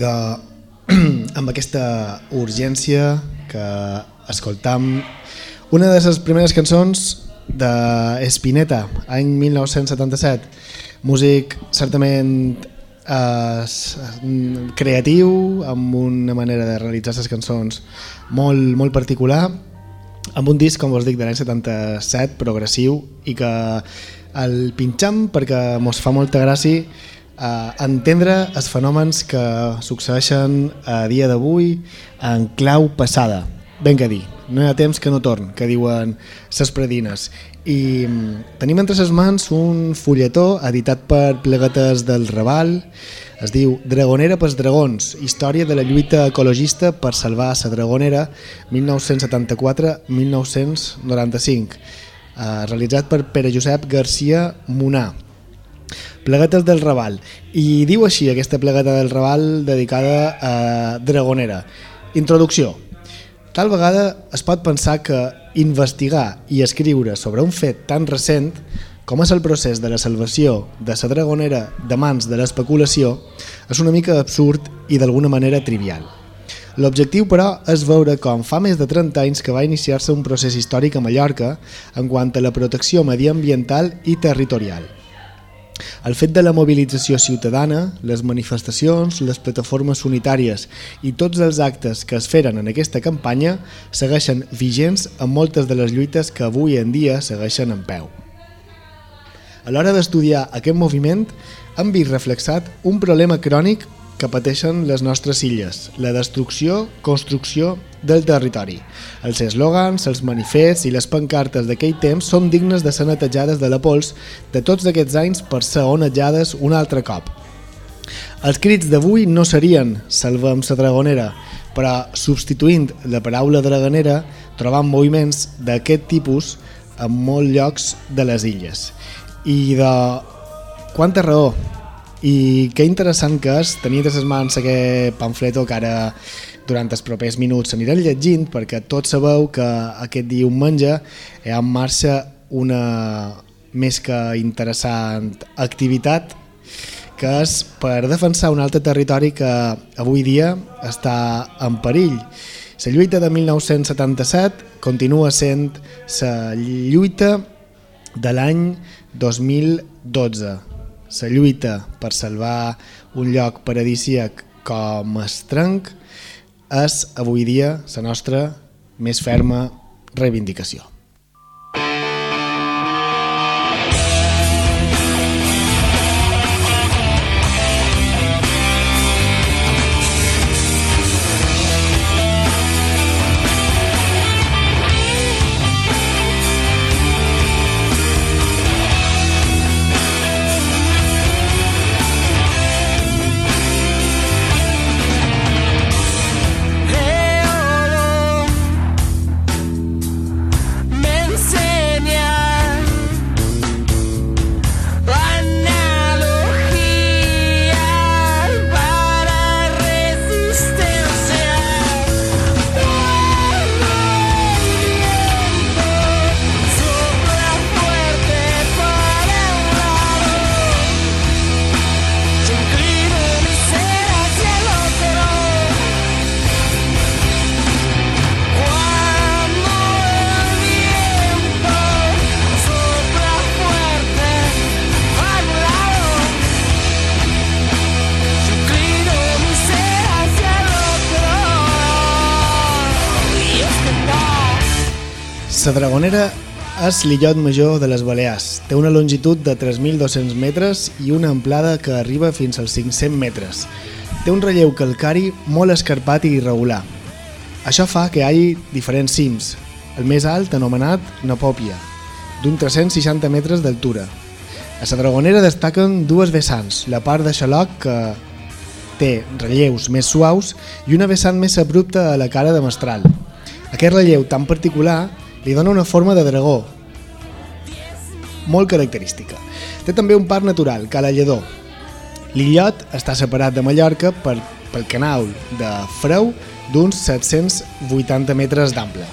de, amb aquesta urgència que escoltam una de les primeres cançons d'Espineta, any 1977, músic certament eh, creatiu, amb una manera de realitzar les cançons molt, molt particular, amb un disc, com us dic, de l'any 77, progressiu, i que el pinxam perquè mos fa molta gràcia eh, entendre els fenòmens que succeeixen a dia d'avui en clau passada. Ben que dir, no hi ha temps que no torn, que diuen ses predines. I mm, tenim entre ses mans un fulletó editat per plegates del Raval, es diu Dragonera pels dragons, història de la lluita ecologista per salvar la Dragonera 1974-1995, eh, realitzat per Pere Josep Garcia Munà, Plegates del Raval. I diu així aquesta plegata del Raval dedicada a Dragonera. Introducció. Tal vegada es pot pensar que investigar i escriure sobre un fet tan recent com és el procés de la salvació de la Dragonera de mans de l'especulació és una mica absurd i d'alguna manera trivial. L'objectiu, però, és veure com fa més de 30 anys que va iniciar-se un procés històric a Mallorca en quant a la protecció mediambiental i territorial – el fet de la mobilització ciutadana, les manifestacions, les plataformes unitàries i tots els actes que es feren en aquesta campanya segueixen vigents en moltes de les lluites que avui en dia segueixen en peu. A l'hora d'estudiar aquest moviment hem vist reflexat un problema crònic que pateixen les nostres illes, la destrucció, construcció del territori. Els eslògans, els manifests i les pancartes d'aquell temps són dignes de ser netejades de la pols de tots aquests anys per ser onejades un altre cop. Els crits d'avui no serien «salvem sa dragonera», però substituint la paraula dragonera trobam moviments d'aquest tipus en molts llocs de les illes. I de quanta raó i que interessant que és tenir les mans aquest pamfleto que ara durant els propers minuts s'aniran llegint perquè tots sabeu que aquest diumenge hi ha en marxa una, més que interessant activitat que és per defensar un altre territori que avui dia està en perill. La lluita de 1977 continua sent la lluita de l'any 2012. La lluita per salvar un lloc paradisíac com Estrenc és avui dia la nostra més ferma reivindicació. La Dragonera és l'illot major de les Balears. Té una longitud de 3.200 metres i una amplada que arriba fins als 500 metres. Té un relleu calcari molt escarpat i irregular. Això fa que hi hagi diferents cims, el més alt anomenat Napòpia, d'un 360 metres d'altura. A la Dragonera destaquen dues vessants, la part de xaloc que té relleus més suaus i una vessant més abrupta a la cara de Mestral. Aquest relleu tan particular li dona una forma de dragó molt característica. Té també un parc natural, Cala Lledó. L'illot està separat de Mallorca per, pel canal de Freu d'uns 780 metres d'ample.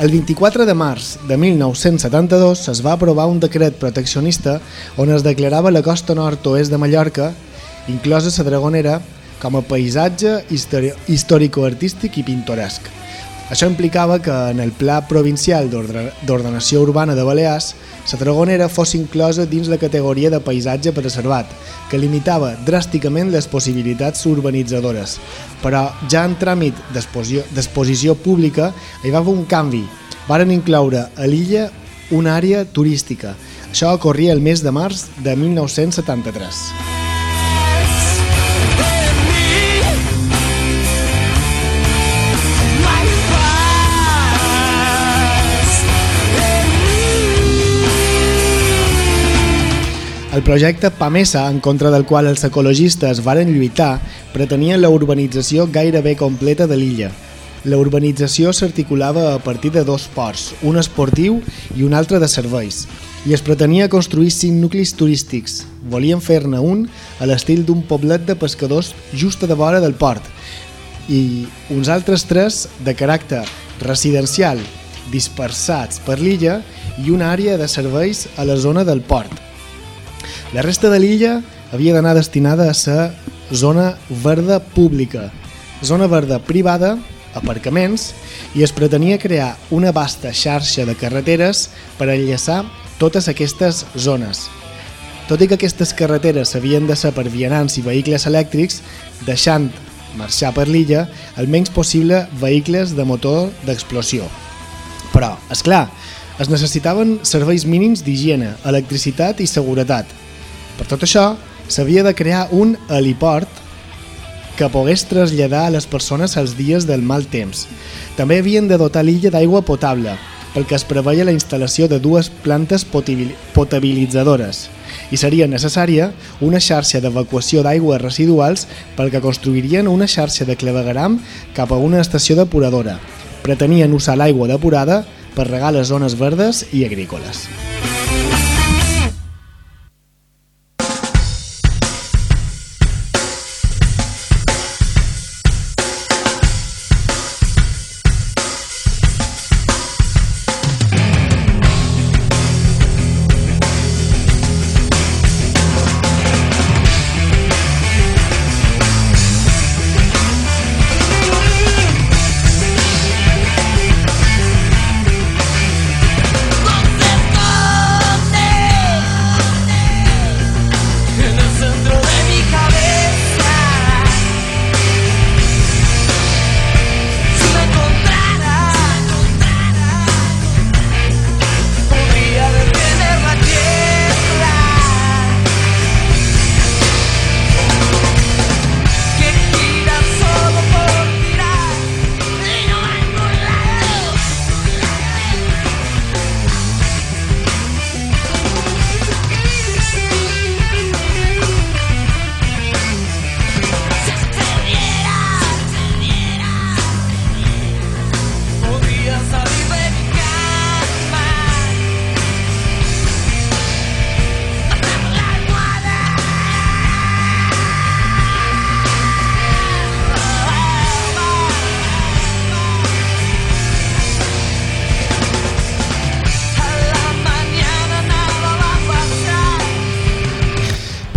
El 24 de març de 1972 es va aprovar un decret proteccionista on es declarava la costa nord-oest de Mallorca, inclosa la Dragonera, com a paisatge històrico-artístic i pintoresc. Això implicava que en el Pla Provincial d'Ordenació Urbana de Balears la Dragonera fos inclosa dins la categoria de paisatge preservat, que limitava dràsticament les possibilitats urbanitzadores. Però ja en tràmit d'exposició pública hi va haver un canvi. Varen incloure a l'illa una àrea turística. Això ocorria el mes de març de 1973. El projecte PAMESA, en contra del qual els ecologistes varen lluitar, pretenia la urbanització gairebé completa de l'illa. La urbanització s'articulava a partir de dos ports, un esportiu i un altre de serveis, i es pretenia construir cinc nuclis turístics. Volien fer-ne un a l'estil d'un poblet de pescadors just a de vora del port, i uns altres tres de caràcter residencial, dispersats per l'illa i una àrea de serveis a la zona del port. La resta de l'illa havia d'anar destinada a ser zona verda pública, zona verda privada, aparcaments, i es pretenia crear una vasta xarxa de carreteres per enllaçar totes aquestes zones. Tot i que aquestes carreteres havien de ser per vianants i vehicles elèctrics, deixant marxar per l'illa el menys possible vehicles de motor d'explosió. Però, és clar, es necessitaven serveis mínims d'higiene, electricitat i seguretat, per tot això, s'havia de crear un heliport que pogués traslladar a les persones als dies del mal temps. També havien de dotar l'illa d'aigua potable, pel que es preveia la instal·lació de dues plantes potabilitzadores i seria necessària una xarxa d'evacuació d'aigües residuals pel que construirien una xarxa de clavegaram cap a una estació depuradora. Pretenien usar l'aigua depurada per regar les zones verdes i agrícoles.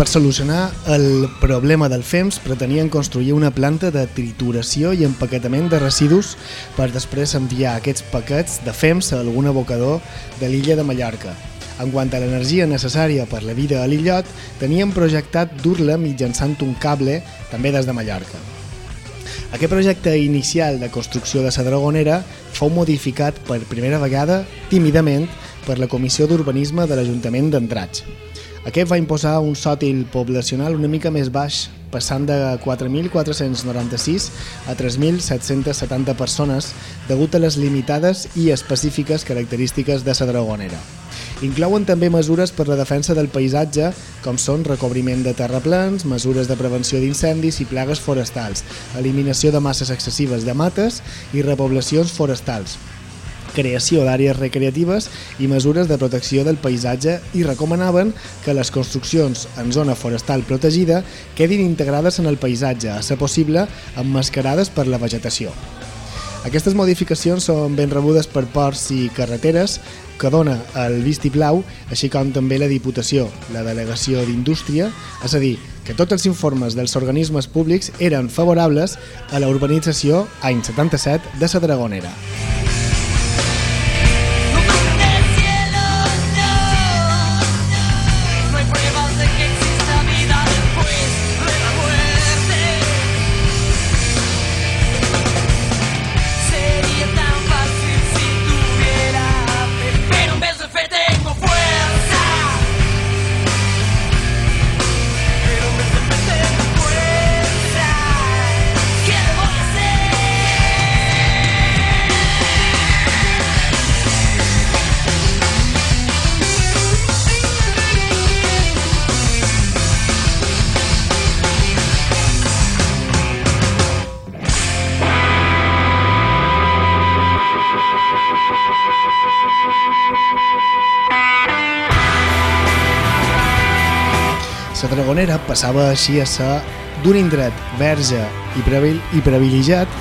Solucionar el problema del FEMS pretenien construir una planta de trituració i empaquetament de residus per després enviar aquests paquets de FEMS a algun abocador de l'illa de Mallorca. En quant a l'energia necessària per la vida a l'illot, tenien projectat dur-la mitjançant un cable també des de Mallorca. Aquest projecte inicial de construcció de la Dragonera fou modificat per primera vegada, tímidament, per la Comissió d'Urbanisme de l'Ajuntament d'Entrats. Aquest va imposar un sòtil poblacional una mica més baix, passant de 4.496 a 3.770 persones degut a les limitades i específiques característiques de la Dragonera. Inclouen també mesures per la defensa del paisatge, com són recobriment de terraplans, mesures de prevenció d'incendis i plagues forestals, eliminació de masses excessives de mates i repoblacions forestals, creació d'àrees recreatives i mesures de protecció del paisatge i recomanaven que les construccions en zona forestal protegida quedin integrades en el paisatge, a ser possible emmascarades per la vegetació. Aquestes modificacions són ben rebudes per ports i carreteres que dona el vistiplau, així com també la Diputació, la Delegació d'Indústria, és a dir, que tots els informes dels organismes públics eren favorables a la urbanització any 77 de la Dragonera. La Dragonera passava així a ser d'un indret verge i, i privilegiat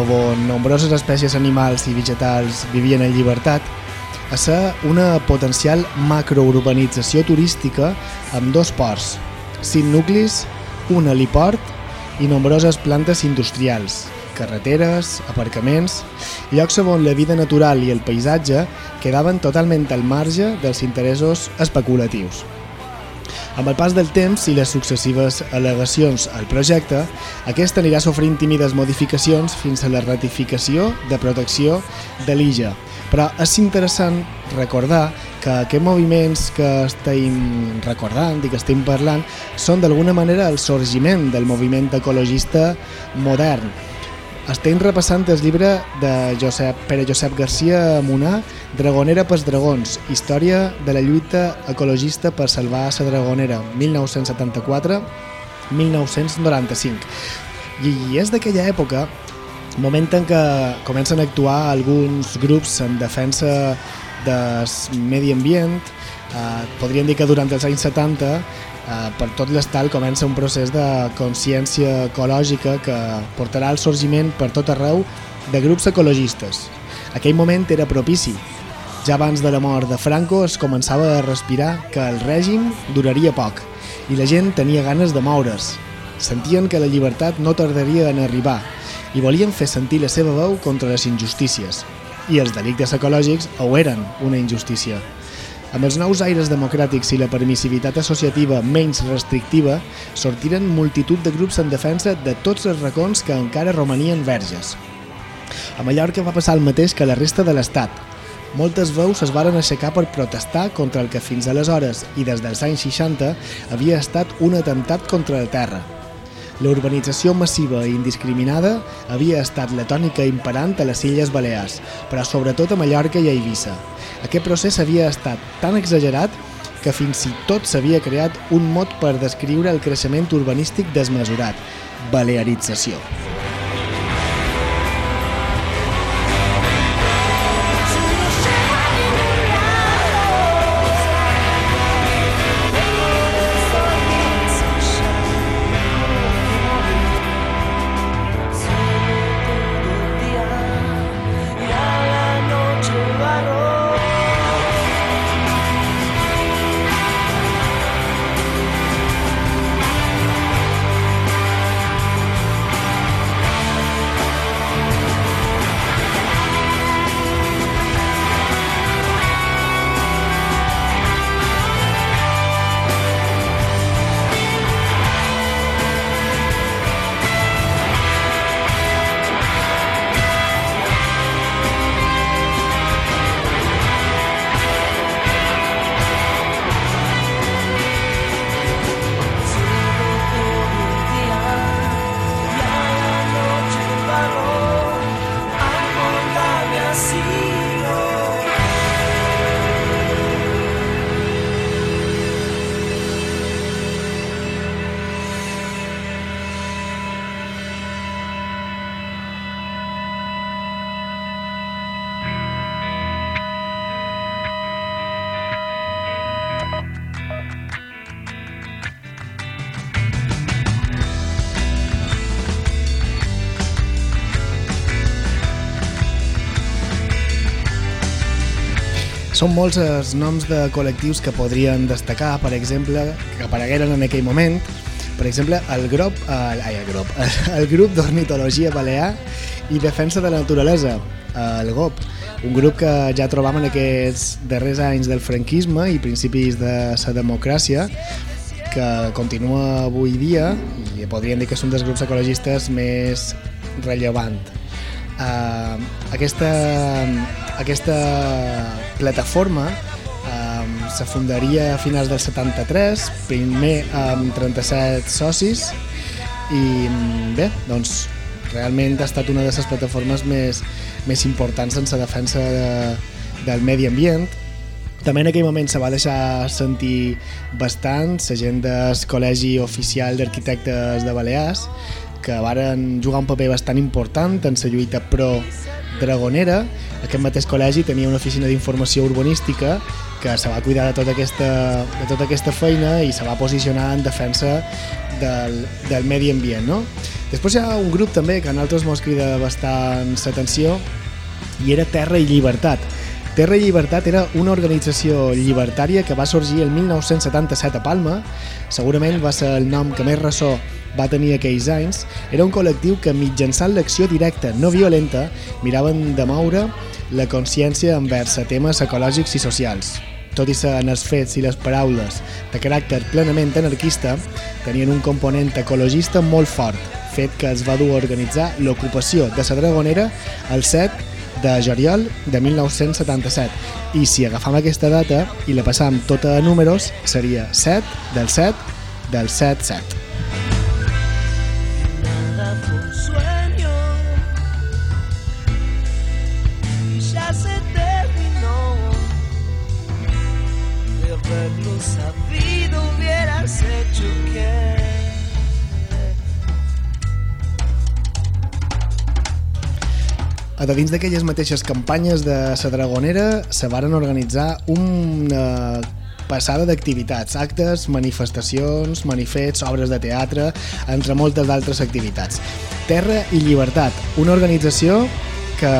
on nombroses espècies animals i vegetals vivien en llibertat, a ser una potencial macrourbanització turística amb dos ports, cinc nuclis, un heliport i nombroses plantes industrials, carreteres, aparcaments, llocs on la vida natural i el paisatge quedaven totalment al marge dels interessos especulatius. Amb el pas del temps i les successives al·legacions al projecte, aquest anirà sofrint tímides modificacions fins a la ratificació de protecció de l'illa. Però és interessant recordar que aquests moviments que estem recordant i que estem parlant són d'alguna manera el sorgiment del moviment ecologista modern, estem repassant el llibre de Josep, Pere Josep Garcia Munà, Dragonera pels dragons, història de la lluita ecologista per salvar la Dragonera, 1974-1995. I és d'aquella època, moment en què comencen a actuar alguns grups en defensa del medi ambient, eh, podríem dir que durant els anys 70 eh, per tot l'estal comença un procés de consciència ecològica que portarà al sorgiment per tot arreu de grups ecologistes. Aquell moment era propici. Ja abans de la mort de Franco es començava a respirar que el règim duraria poc i la gent tenia ganes de moure's. Sentien que la llibertat no tardaria en arribar i volien fer sentir la seva veu contra les injustícies. I els delictes ecològics ho eren una injustícia. Amb els nous aires democràtics i la permissivitat associativa menys restrictiva, sortiren multitud de grups en defensa de tots els racons que encara romanien verges. A Mallorca va passar el mateix que la resta de l'Estat. Moltes veus es varen aixecar per protestar contra el que fins aleshores i des dels anys 60 havia estat un atemptat contra la terra. La urbanització massiva i indiscriminada havia estat la tònica imperant a les Illes Balears, però sobretot a Mallorca i a Eivissa. Aquest procés havia estat tan exagerat que fins i tot s'havia creat un mot per descriure el creixement urbanístic desmesurat, balearització. Són molts els noms de col·lectius que podrien destacar, per exemple, que aparegueren en aquell moment. Per exemple, el grup, el, ai, el grup, el, el grup d'ornitologia balear i defensa de la naturalesa, el GOP, un grup que ja trobam en aquests darrers anys del franquisme i principis de la democràcia, que continua avui dia i podríem dir que és un dels grups ecologistes més rellevant. Uh, aquesta, aquesta plataforma uh, se fundaria a finals del 73, primer amb 37 socis i bé, doncs realment ha estat una de les plataformes més, més importants en la defensa de, del medi ambient. També en aquell moment se va deixar sentir bastant la gent del Col·legi Oficial d'Arquitectes de Balears que varen jugar un paper bastant important en la lluita pro dragonera. Aquest mateix col·legi tenia una oficina d'informació urbanística que se va cuidar de tota aquesta, de tota aquesta feina i se va posicionar en defensa del, del medi ambient. No? Després hi ha un grup també que a nosaltres mos crida bastant l'atenció i era Terra i Llibertat Terra i Llibertat era una organització llibertària que va sorgir el 1977 a Palma, segurament va ser el nom que més ressò va tenir aquells anys, era un col·lectiu que mitjançant l'acció directa no violenta miraven de moure la consciència envers a temes ecològics i socials. Tot i ser en els fets i les paraules de caràcter plenament anarquista, tenien un component ecologista molt fort, fet que es va dur a organitzar l'ocupació de la Dragonera el 7 de juliol de 1977 i si agafam aquesta data i la passam tota a números seria 7 del 7 del 7 a dins d'aquelles mateixes campanyes de la Dragonera se varen organitzar una passada d'activitats, actes, manifestacions, manifests, obres de teatre, entre moltes d'altres activitats. Terra i Llibertat, una organització que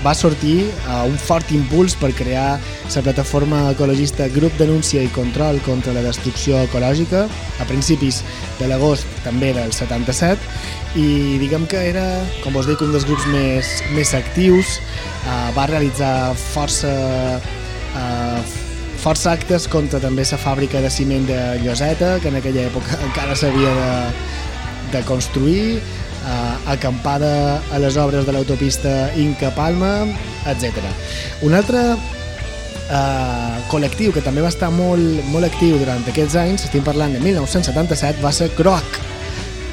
va sortir a un fort impuls per crear la plataforma ecologista Grup Denúncia i Control contra la Destrucció Ecològica a principis de l'agost també del 77 i diguem que era, com us dic, un dels grups més, més actius uh, va realitzar força uh, força actes contra també la fàbrica de ciment de Lloseta que en aquella època encara s'havia de, de construir eh, acampada a les obres de l'autopista Inca-Palma, etc. Un altre eh, col·lectiu que també va estar molt, molt actiu durant aquests anys, estem parlant de 1977, va ser Croac.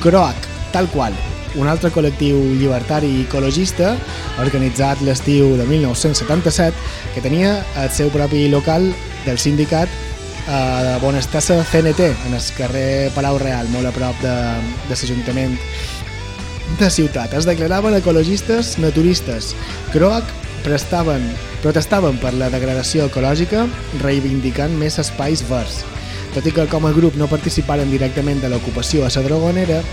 Croac, tal qual. Un altre col·lectiu llibertari i ecologista organitzat l'estiu de 1977 que tenia el seu propi local del sindicat eh, on està la CNT, en el carrer Palau Real, molt a prop de, de l'Ajuntament de ciutat. Es declaraven ecologistes naturistes. Croac prestaven, protestaven per la degradació ecològica, reivindicant més espais verds. Tot i que com a grup no participaren directament de l'ocupació a la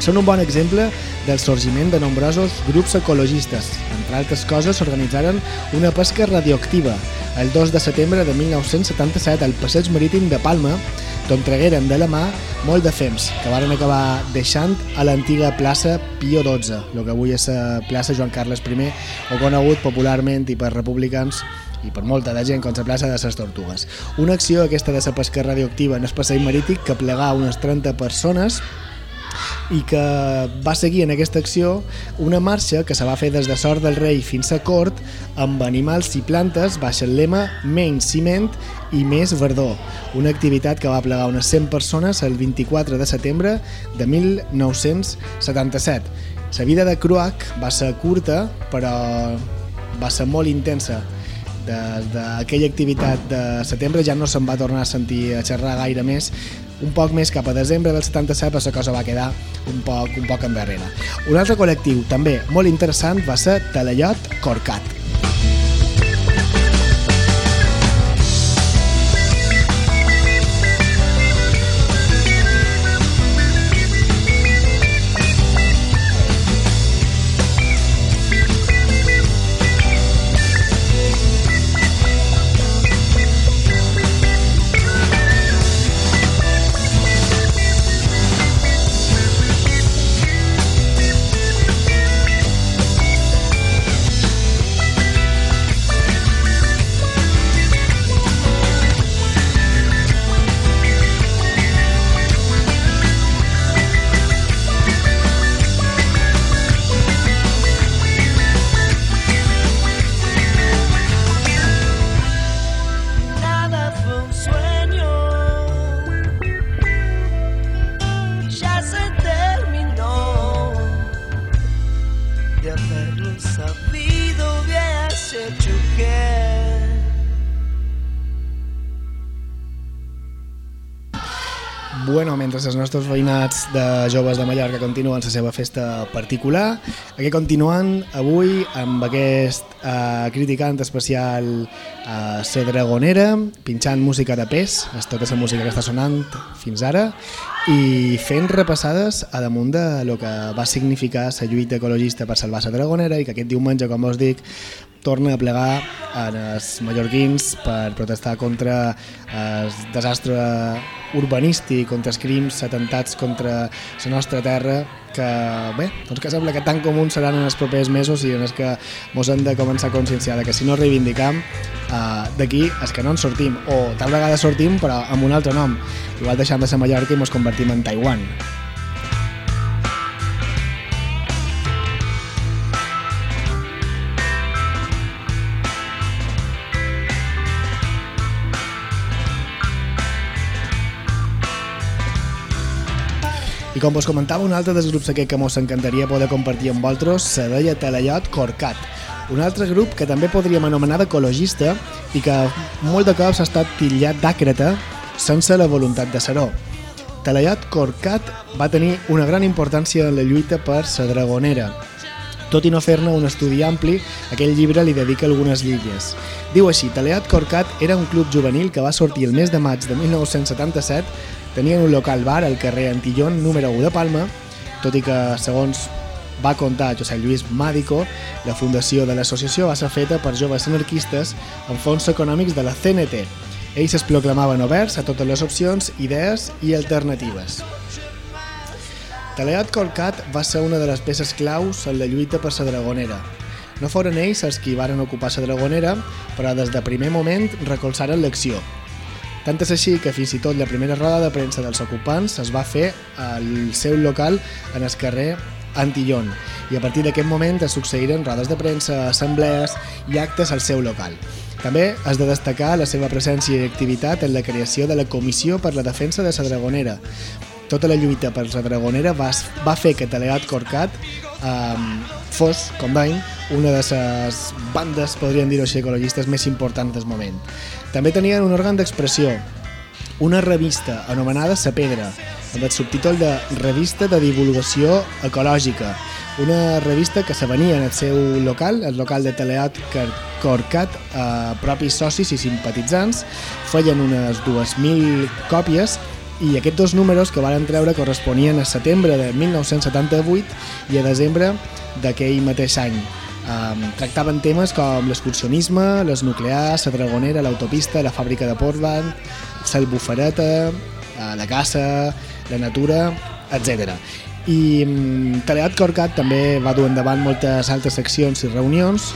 són un bon exemple del sorgiment de nombrosos grups ecologistes. Entre altres coses, s'organitzaren una pesca radioactiva el 2 de setembre de 1977 al passeig marítim de Palma, d'on tragueren de la mà molt de fems, que varen acabar deixant a l'antiga plaça Pio XII, el que avui és la plaça Joan Carles I, o conegut popularment i per republicans i per molta de gent com la plaça de les Tortugues. Una acció aquesta de la pesca radioactiva en el passeig marítim que plegà unes 30 persones i que va seguir en aquesta acció una marxa que se va fer des de Sort del Rei fins a Cort amb animals i plantes baix el lema menys ciment i més verdor, una activitat que va plegar unes 100 persones el 24 de setembre de 1977. La vida de Croac va ser curta, però va ser molt intensa. Des d'aquella activitat de setembre ja no se'n va tornar a sentir a xerrar gaire més un poc més cap a desembre del 77 la cosa va quedar un poc, un poc endarrere. Un altre col·lectiu també molt interessant va ser Talallot Corcat. Nostres veïnats de joves de Mallorca continuen la seva festa particular, aquí continuen avui amb aquest eh, criticant especial eh, la Dragonera, pinxant música de pes, és tota la música que està sonant fins ara, i fent repassades a damunt de lo que va significar la lluita ecologista per salvar la Dragonera i que aquest diumenge, com us dic, torna a plegar en els mallorquins per protestar contra el desastre urbanístic, contra els crims, atentats contra la nostra terra, que bé, doncs que sembla que tan comuns seran en els propers mesos i en els que ens hem de començar a conscienciar que si no reivindicam uh, d'aquí és que no en sortim, o tal vegada sortim però amb un altre nom, igual deixant de ser Mallorca i ens convertim en Taiwan. I com vos comentava, un altre dels grups aquest que mos encantaria poder compartir amb vosaltres se deia Telellot Corcat, un altre grup que també podríem anomenar d'ecologista i que molt de cops ha estat titllat d'àcrata sense la voluntat de ser-ho. Telellot Corcat va tenir una gran importància en la lluita per la Dragonera, tot i no fer-ne un estudi ampli, aquell llibre li dedica algunes lligues. Diu així, Teleat Corcat era un club juvenil que va sortir el mes de maig de 1977 Tenien un local bar al carrer Antillón, número 1 de Palma, tot i que, segons va contar José Lluís Màdico, la fundació de l'associació va ser feta per joves anarquistes amb fons econòmics de la CNT. Ells es proclamaven oberts a totes les opcions, idees i alternatives. Teleat Colcat va ser una de les peces claus en la lluita per la Dragonera. No foren ells els qui varen ocupar la Dragonera, però des de primer moment recolzaren l'acció, tant és així que fins i tot la primera roda de premsa dels ocupants es va fer al seu local en el carrer Antillón i a partir d'aquest moment es succeïren rodes de premsa, assemblees i actes al seu local. També has de destacar la seva presència i activitat en la creació de la Comissió per la Defensa de la Dragonera. Tota la lluita per la Dragonera va, va fer que Teleat Corcat um, fos, com veiem, una de les bandes, podríem dir-ho així, ecologistes més importants del moment. També tenien un òrgan d'expressió, una revista anomenada Sa Pedra, amb el subtítol de Revista de Divulgació Ecològica, una revista que se venia en el seu local, el local de Teleat Corcat, a propis socis i simpatitzants, feien unes 2.000 còpies i aquests dos números que van treure corresponien a setembre de 1978 i a desembre d'aquell mateix any. Um, tractaven temes com l'excursionisme, les nuclears, la dragonera, l'autopista, la fàbrica de Portland, l'albufereta, uh, la caça, la natura, etc. I um, Teleat Corcat també va dur endavant moltes altres seccions i reunions,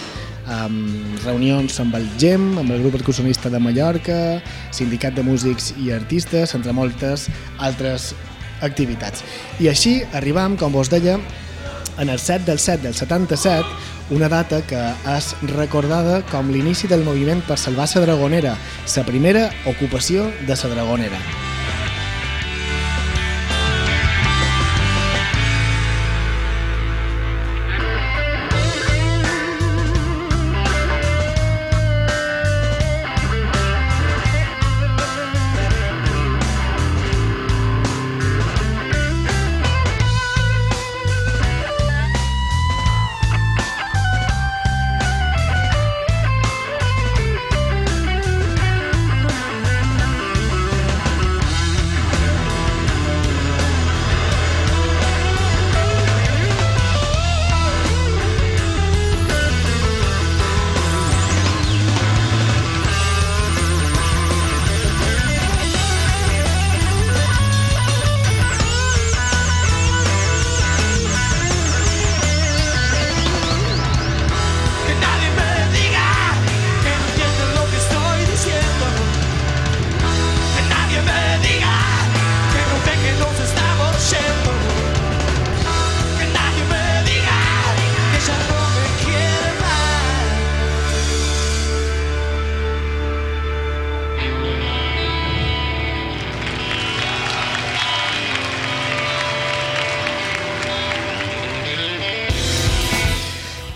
um, reunions amb el GEM, amb el grup excursionista de Mallorca, sindicat de músics i artistes, entre moltes altres activitats. I així arribam, com vos deia, en el 7 del 7 del 77, una data que és recordada com l'inici del moviment per salvar la Dragonera, la primera ocupació de la Dragonera.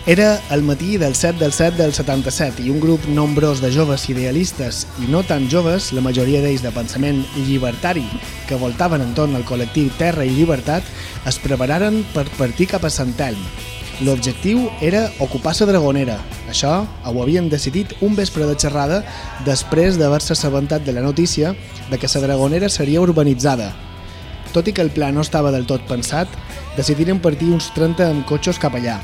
Era el matí del 7 del 7 del 77 i un grup nombrós de joves idealistes i no tan joves, la majoria d'ells de pensament llibertari, que voltaven entorn al col·lectiu Terra i Llibertat, es prepararen per partir cap a Sant Elm. L'objectiu era ocupar la Dragonera. Això ho havien decidit un vespre de xerrada després d'haver-se assabentat de la notícia de que la Dragonera seria urbanitzada. Tot i que el pla no estava del tot pensat, decidiren partir uns 30 amb cotxos cap allà,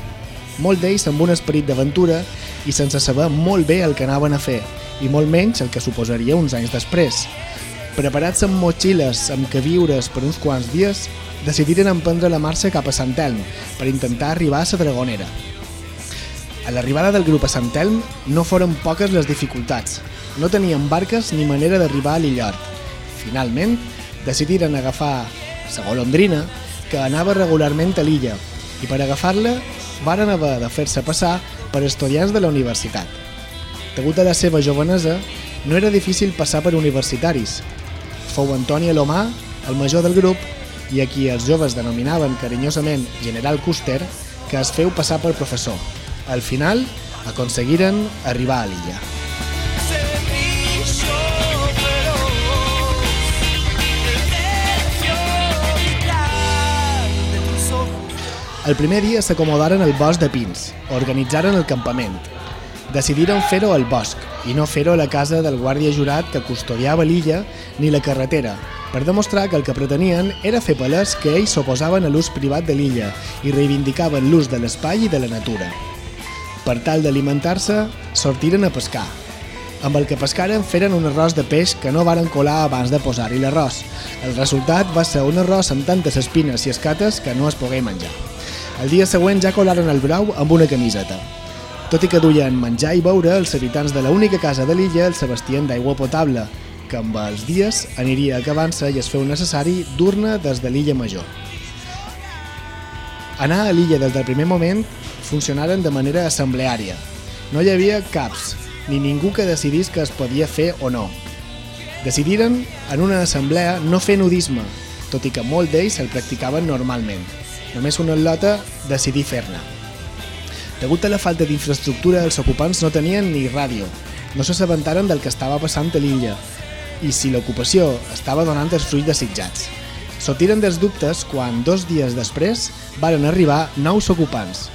molt d'ells amb un esperit d'aventura i sense saber molt bé el que anaven a fer, i molt menys el que suposaria uns anys després. Preparats amb motxilles, amb que viures per uns quants dies, decidiren emprendre la marxa cap a Sant Elm per intentar arribar a la Dragonera. A l'arribada del grup a Sant Elm no foren poques les dificultats. No tenien barques ni manera d'arribar a l'illot. Finalment, decidiren agafar la golondrina, que anava regularment a l'illa, i per agafar-la varen haver de fer-se passar per estudiants de la universitat. Degut a la seva jovenesa, no era difícil passar per universitaris. Fou Antoni Alomà, el major del grup, i a qui els joves denominaven carinyosament General Custer, que es feu passar per professor. Al final, aconseguiren arribar a l'illa. El primer dia s'acomodaren al bosc de Pins, organitzaren el campament. Decidiren fer-ho al bosc i no fer-ho a la casa del guàrdia jurat que custodiava l'illa ni la carretera, per demostrar que el que pretenien era fer palès que ells s'oposaven a l'ús privat de l'illa i reivindicaven l'ús de l'espai i de la natura. Per tal d'alimentar-se, sortiren a pescar. Amb el que pescaren feren un arròs de peix que no varen colar abans de posar-hi l'arròs. El resultat va ser un arròs amb tantes espines i escates que no es pogué menjar. El dia següent ja colaren el brau amb una camiseta. Tot i que duien menjar i beure, els habitants de l'única casa de l'illa els abastien d'aigua potable, que amb els dies aniria acabant-se i es feu necessari dur-ne des de l'illa major. Anar a l'illa des del primer moment funcionaren de manera assembleària. No hi havia caps, ni ningú que decidís que es podia fer o no. Decidiren, en una assemblea, no fer nudisme, tot i que molt d'ells el practicaven normalment. Només una lota decidí fer-ne. Degut a la falta d'infraestructura, els ocupants no tenien ni ràdio. No s'assabentaren del que estava passant a l'illa i si l'ocupació estava donant els fruits desitjats. Sortiren dels dubtes quan, dos dies després, varen arribar nous ocupants.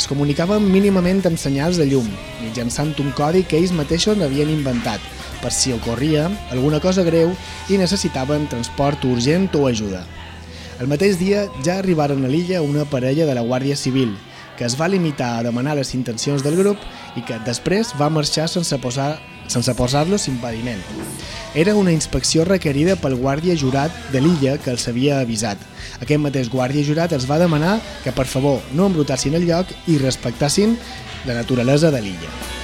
Es comunicaven mínimament amb senyals de llum, mitjançant un codi que ells mateixos havien inventat, per si ocorria alguna cosa greu i necessitaven transport urgent o ajuda. El mateix dia ja arribaren a l'illa una parella de la Guàrdia Civil, que es va limitar a demanar les intencions del grup i que després va marxar sense posar sense posar-los impediment. Era una inspecció requerida pel guàrdia jurat de l'illa que els havia avisat. Aquest mateix guàrdia jurat els va demanar que per favor no embrutassin el lloc i respectassin la naturalesa de l'illa.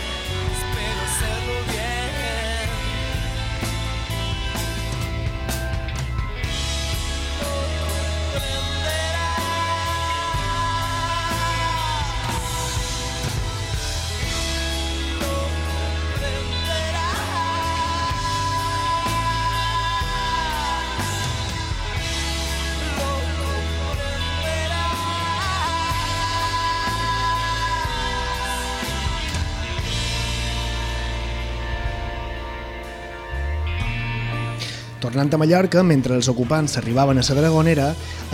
Tornant a Mallorca, mentre els ocupants arribaven a la Dragonera,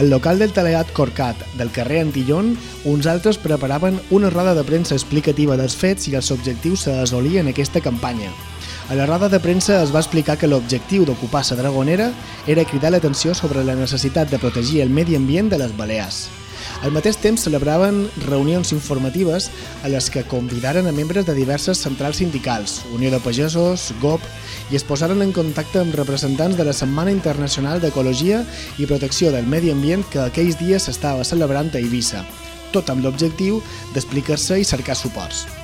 al local del Teleat Corcat del carrer Antillón, uns altres preparaven una roda de premsa explicativa dels fets i els objectius a assolir en aquesta campanya. A la roda de premsa es va explicar que l'objectiu d'ocupar la Dragonera era cridar l'atenció sobre la necessitat de protegir el medi ambient de les Balears. Al mateix temps celebraven reunions informatives a les que convidaren a membres de diverses centrals sindicals, Unió de Pagesos, GOP, i es posaren en contacte amb representants de la Setmana Internacional d'Ecologia i Protecció del Medi Ambient que aquells dies s'estava celebrant a Eivissa, tot amb l'objectiu d'explicar-se i cercar suports.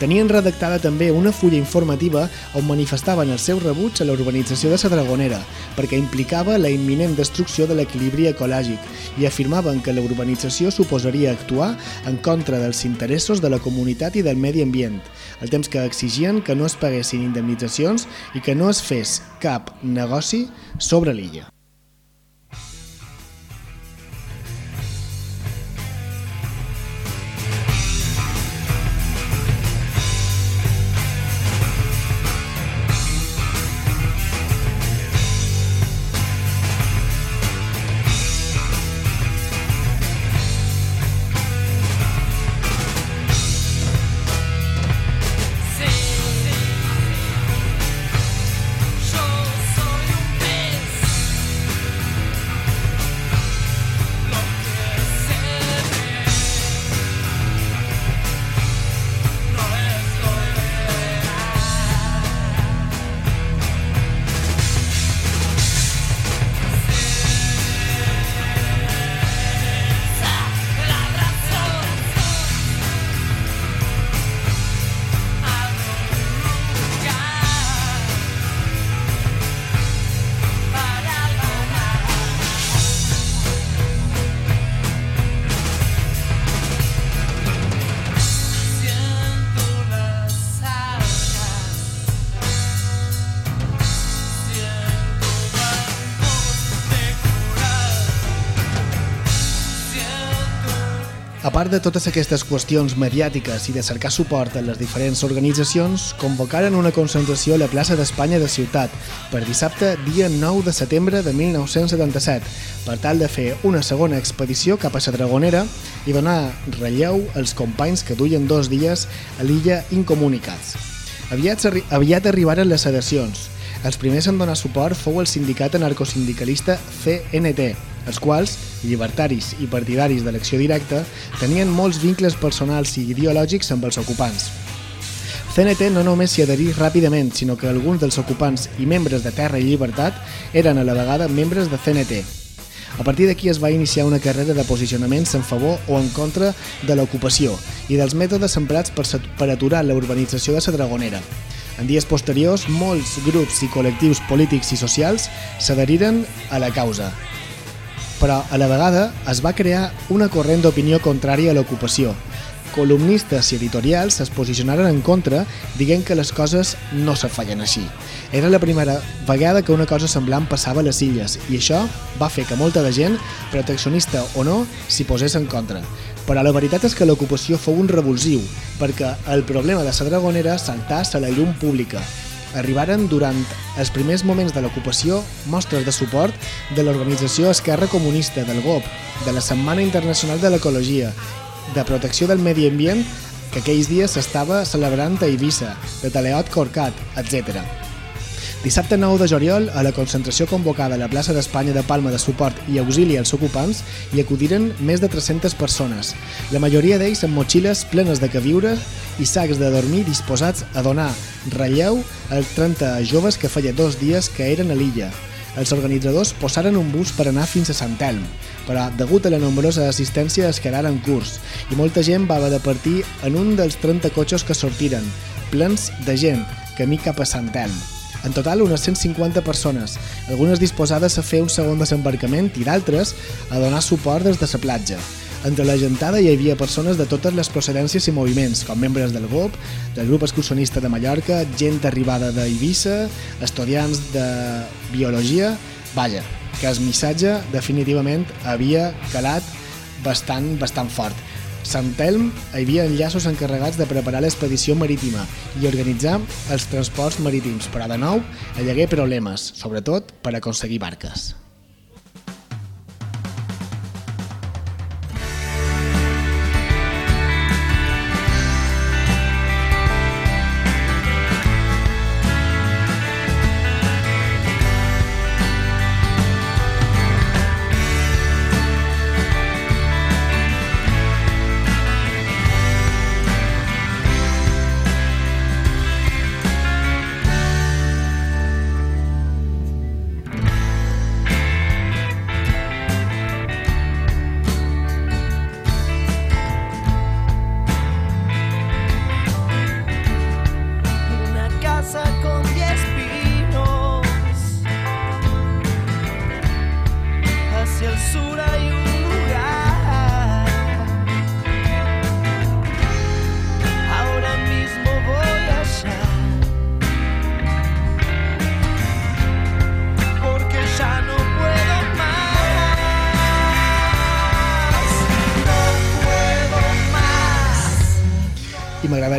Tenien redactada també una fulla informativa on manifestaven el seu rebuig a la urbanització de la Dragonera, perquè implicava la imminent destrucció de l'equilibri ecològic i afirmaven que la urbanització suposaria actuar en contra dels interessos de la comunitat i del medi ambient, el temps que exigien que no es paguessin indemnitzacions i que no es fes cap negoci sobre l'illa. A part de totes aquestes qüestions mediàtiques i de cercar suport en les diferents organitzacions, convocaren una concentració a la plaça d'Espanya de Ciutat per dissabte, dia 9 de setembre de 1977, per tal de fer una segona expedició cap a la Dragonera i donar relleu als companys que duien dos dies a l'illa incomunicats. Aviat, aviat arribaren les sedacions. Els primers en donar suport fou el sindicat anarcosindicalista CNT, els quals, llibertaris i partidaris d'elecció directa, tenien molts vincles personals i ideològics amb els ocupants. CNT no només s'hi adherí ràpidament, sinó que alguns dels ocupants i membres de Terra i Llibertat eren a la vegada membres de CNT. A partir d'aquí es va iniciar una carrera de posicionaments en favor o en contra de l'ocupació i dels mètodes emprats per, per aturar la urbanització de la Dragonera. En dies posteriors, molts grups i col·lectius polítics i socials s'adheriren a la causa, però a la vegada es va crear una corrent d'opinió contrària a l'ocupació. Columnistes i editorials es posicionaren en contra dient que les coses no se feien així. Era la primera vegada que una cosa semblant passava a les illes i això va fer que molta de gent, proteccionista o no, s'hi posés en contra. Però la veritat és que l'ocupació fou un revulsiu, perquè el problema de la Dragonera saltàs a la llum pública, arribaren durant els primers moments de l'ocupació mostres de suport de l'organització Esquerra Comunista del GOP, de la Setmana Internacional de l'Ecologia, de Protecció del Medi Ambient, que aquells dies s'estava celebrant a Eivissa, de Teleot Corcat, etc. Dissabte 9 de juliol, a la concentració convocada a la plaça d'Espanya de Palma de suport i auxili als ocupants, hi acudiren més de 300 persones, la majoria d'ells amb motxilles plenes de caviure i sacs de dormir disposats a donar relleu als 30 joves que feia dos dies que eren a l'illa. Els organitzadors posaren un bus per anar fins a Sant Elm, però, degut a la nombrosa assistència, es quedaren curts i molta gent va haver de partir en un dels 30 cotxes que sortiren, plens de gent, camí cap a Sant Elm. En total, unes 150 persones, algunes disposades a fer un segon desembarcament i d'altres a donar suport des de la platja. Entre la gentada hi havia persones de totes les procedències i moviments, com membres del GOP, del grup excursionista de Mallorca, gent arribada d'Eivissa, estudiants de biologia... Vaja, que el missatge definitivament havia calat bastant, bastant fort. Sant Telm hi havia enllaços encarregats de preparar l'expedició marítima i organitzar els transports marítims, però de nou hi hagué problemes, sobretot per aconseguir barques.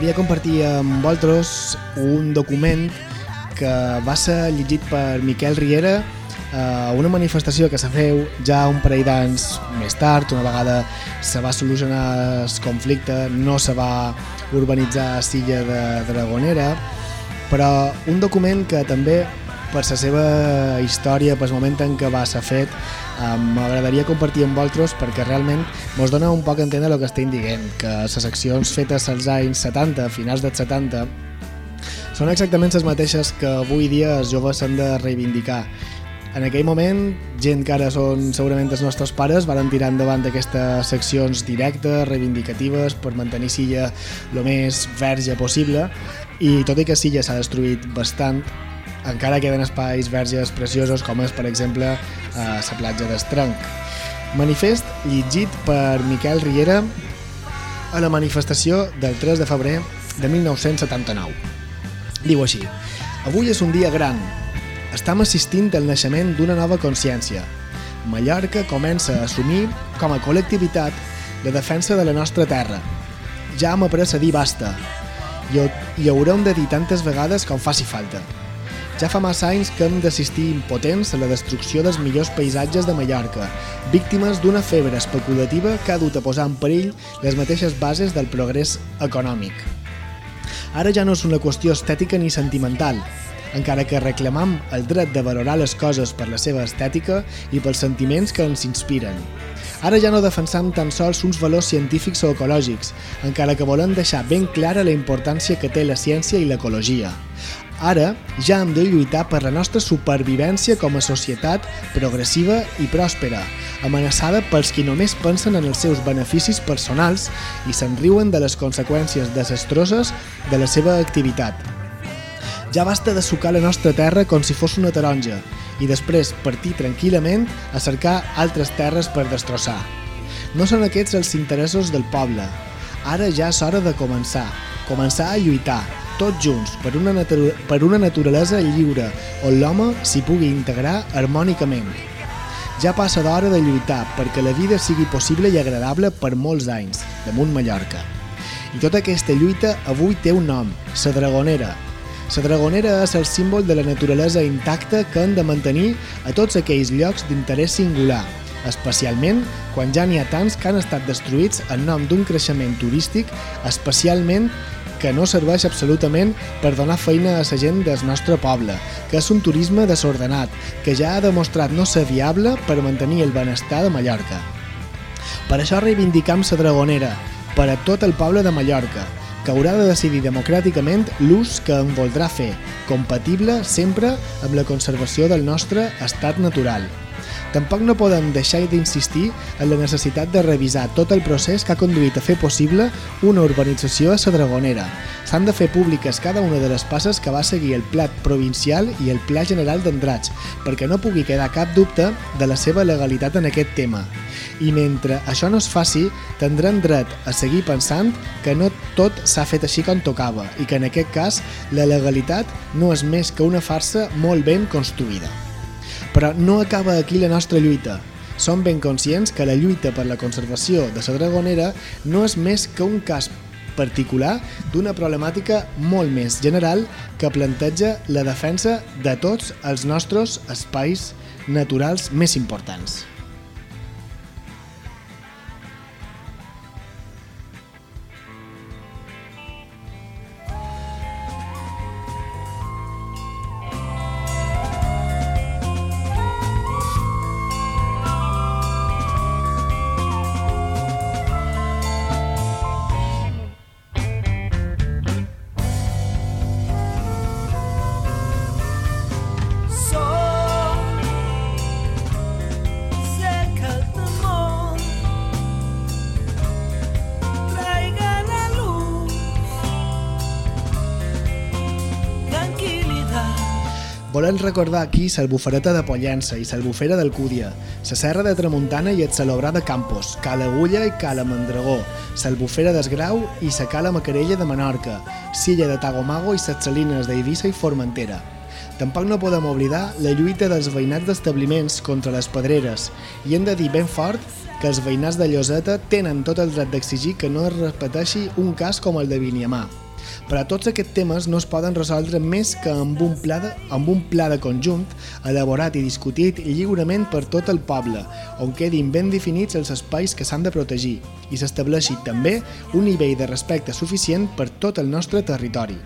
M'agradaria compartir amb vosaltres un document que va ser llegit per Miquel Riera a una manifestació que se feu ja un parell d'anys més tard, una vegada se va solucionar el conflicte, no se va urbanitzar Silla de Dragonera, però un document que també per la seva història, per el moment en què va ser fet, eh, m'agradaria compartir amb vosaltres perquè realment mos dona un poc entendre el que estem dient, que les accions fetes als anys 70, finals dels 70, són exactament les mateixes que avui dia els joves s'han de reivindicar. En aquell moment, gent que ara són segurament els nostres pares van tirar endavant d'aquestes seccions directes, reivindicatives, per mantenir Silla el més verge possible, i tot i que Silla s'ha destruït bastant, encara queden espais verges preciosos com és, per exemple, a la platja d'Estranc. Manifest llegit per Miquel Riera a la manifestació del 3 de febrer de 1979. Diu així, avui és un dia gran. Estam assistint al naixement d'una nova consciència. Mallorca comença a assumir com a col·lectivitat la defensa de la nostra terra. Ja hem après a dir basta, i, i haurem de dir tantes vegades com faci falta. Ja fa massa anys que hem d'assistir impotents a la destrucció dels millors paisatges de Mallorca, víctimes d'una febre especulativa que ha dut a posar en perill les mateixes bases del progrés econòmic. Ara ja no és una qüestió estètica ni sentimental, encara que reclamam el dret de valorar les coses per la seva estètica i pels sentiments que ens inspiren. Ara ja no defensam tan sols uns valors científics o ecològics, encara que volem deixar ben clara la importància que té la ciència i l'ecologia. Ara ja hem de lluitar per la nostra supervivència com a societat progressiva i pròspera, amenaçada pels qui només pensen en els seus beneficis personals i se'n riuen de les conseqüències desastroses de la seva activitat. Ja basta de sucar la nostra terra com si fos una taronja i després partir tranquil·lament a cercar altres terres per destrossar. No són aquests els interessos del poble. Ara ja és hora de començar, començar a lluitar, tots junts, per una, per una naturalesa lliure, on l'home s'hi pugui integrar harmònicament. Ja passa d'hora de lluitar perquè la vida sigui possible i agradable per molts anys, damunt Mallorca. I tota aquesta lluita avui té un nom, la Dragonera. La Dragonera és el símbol de la naturalesa intacta que han de mantenir a tots aquells llocs d'interès singular, especialment quan ja n'hi ha tants que han estat destruïts en nom d'un creixement turístic especialment que no serveix absolutament per donar feina a la gent del nostre poble, que és un turisme desordenat, que ja ha demostrat no ser viable per mantenir el benestar de Mallorca. Per això reivindicam la Dragonera, per a tot el poble de Mallorca, que haurà de decidir democràticament l'ús que en voldrà fer, compatible sempre amb la conservació del nostre estat natural. Tampoc no podem deixar d'insistir en la necessitat de revisar tot el procés que ha conduït a fer possible una urbanització a la Dragonera. S'han de fer públiques cada una de les passes que va seguir el Pla provincial i el Pla general d'Andrats, perquè no pugui quedar cap dubte de la seva legalitat en aquest tema. I mentre això no es faci, tindran dret a seguir pensant que no tot s'ha fet així com tocava i que en aquest cas la legalitat no és més que una farsa molt ben construïda. Però no acaba aquí la nostra lluita. Som ben conscients que la lluita per la conservació de la Dragonera no és més que un cas particular d'una problemàtica molt més general que planteja la defensa de tots els nostres espais naturals més importants. Volem recordar aquí l'albufereta de Pollença i l'albufera d'Alcúdia, la serra de Tramuntana i el Salobrà de Campos, Cala Agulla i Cala Mandragó, l'albufera d'Esgrau i la Cala Macarella de Menorca, Silla de Tagomago i les Salines d'Eivissa i Formentera. Tampoc no podem oblidar la lluita dels veïnats d'establiments contra les pedreres i hem de dir ben fort que els veïnats de Lloseta tenen tot el dret d'exigir que no es repeteixi un cas com el de Viniamà. Però tots aquests temes no es poden resoldre més que amb un pla de, amb un pla de conjunt elaborat i discutit lliurement per tot el poble, on quedin ben definits els espais que s'han de protegir i s'estableixi també un nivell de respecte suficient per tot el nostre territori.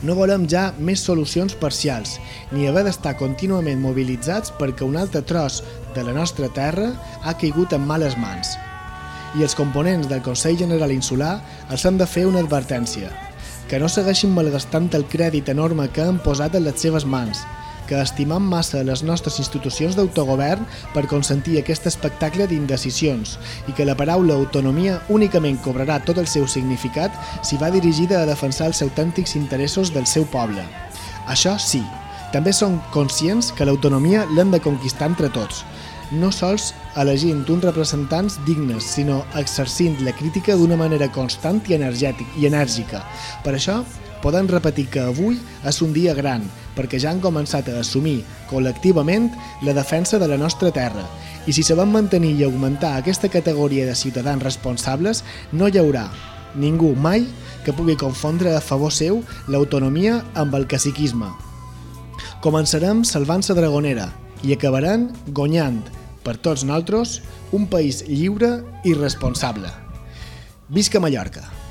No volem ja més solucions parcials, ni haver d'estar contínuament mobilitzats perquè un altre tros de la nostra terra ha caigut en males mans i els components del Consell General Insular els han de fer una advertència, que no segueixin malgastant el crèdit enorme que han posat en les seves mans, que estimam massa les nostres institucions d'autogovern per consentir aquest espectacle d'indecisions i que la paraula autonomia únicament cobrarà tot el seu significat si va dirigida a defensar els autèntics interessos del seu poble. Això sí, també som conscients que l'autonomia l'hem de conquistar entre tots, no sols elegint uns representants dignes, sinó exercint la crítica d'una manera constant i energètic i enèrgica. Per això, poden repetir que avui és un dia gran, perquè ja han començat a assumir col·lectivament la defensa de la nostra terra. I si sabem mantenir i augmentar aquesta categoria de ciutadans responsables, no hi haurà ningú mai que pugui confondre a favor seu l'autonomia amb el caciquisme. Començarem salvant-se dragonera i acabaran gonyant per tots nosaltres, un país lliure i responsable. Visca Mallorca!